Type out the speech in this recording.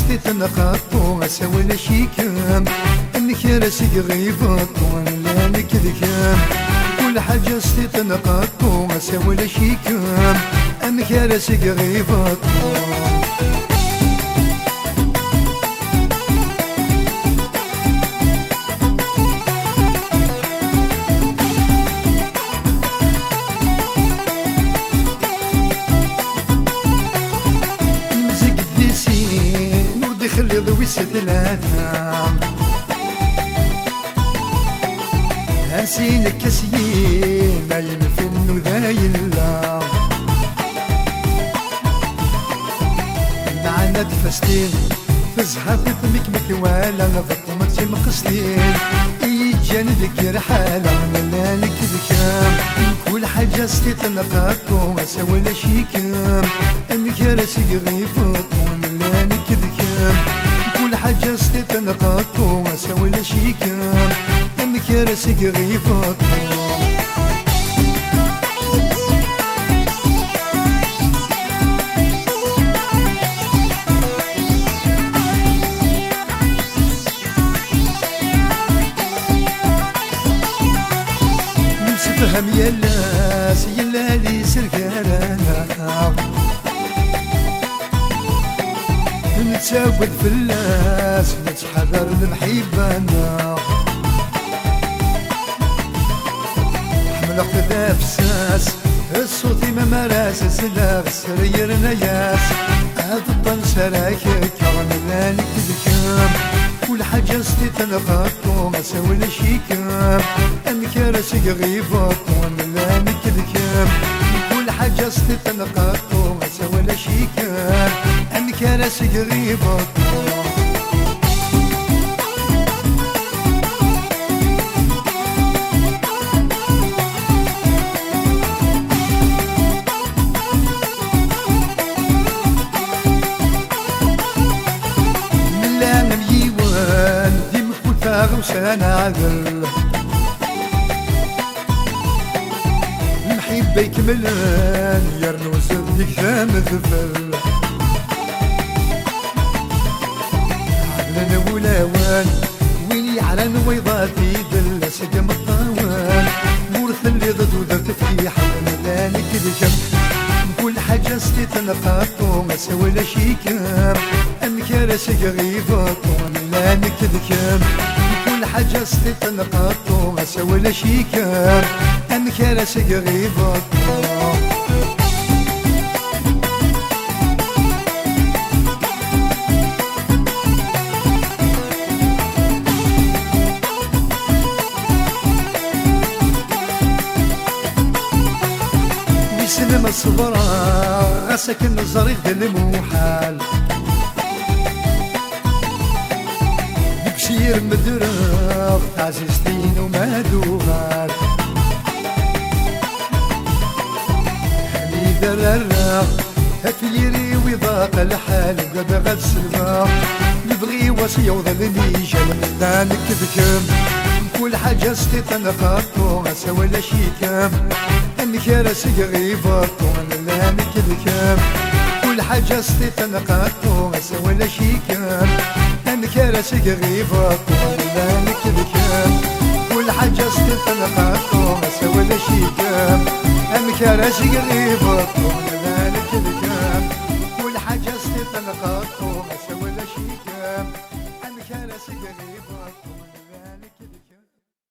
تنقاطو أسوي شيكم إنك راسك غيبطو لا نكذكم كل حاجة ستي تنقاطو أسوي شيكم إنك راسك غيبطو هنسين الكسيين ما ينفن وذايل لا معنا تفستين فزها في فمك مكوالا فطمك مقصدين. يجان ذيك رحالة لا لك ذكام كل حاجة ستيت نقاطو أسوي لا شيكام أنك راسي ذكام ستيت نقاطو أسوي لا شيكام أنك راسي غيفط نفهم يا الناس يلا نتساود في الناس نتحذر المحيبانا حمل خذا فساس الصوت ما مراس سلاغ سرير نياس. هذا الطن سراكك كرملان كذكام كل حاجة ستي تنقاطو ما سوي شيكام انك راسك غيبطو ملان كذكام كل حاجة ستي تنقاطو سوي شيكام انك راسك غيبطو من لا مليوان دي مكوتا غوسان عذل المحبة يكملان يرنو صدق ثام ذفل عدلنا ولاوان وين يعلن ويضاتي دل سقم الطوان ورث اللي ضد ودرت في حضن لا نكذب كل حاجة ستيت نقاطو ما سوى لا شيكام انك راسك غيبطو لا نكذكام كل حاجة ستيت نقاطو ما سوى لا شيكام انك راسك غيبطو ويسلم الصبرا غسك النظر يخدم الموحال بشير مدرغ عزيزتين وما دوغال حميد الرغ هتيري وضاق الحال غد سلما نبغي وصي وظلني جل لا نكذكم كل حاجة ستيت نخاطو أسوي لا شيكام انك راسك غيبطو لا نكذكم كل حاجة ستيت نخاطو أسوي لا شيكام انك راسك غيبطو لا نكذكم كل حاجة ستيت نخاطو أسوي لا شيكام انك راسك غيبطو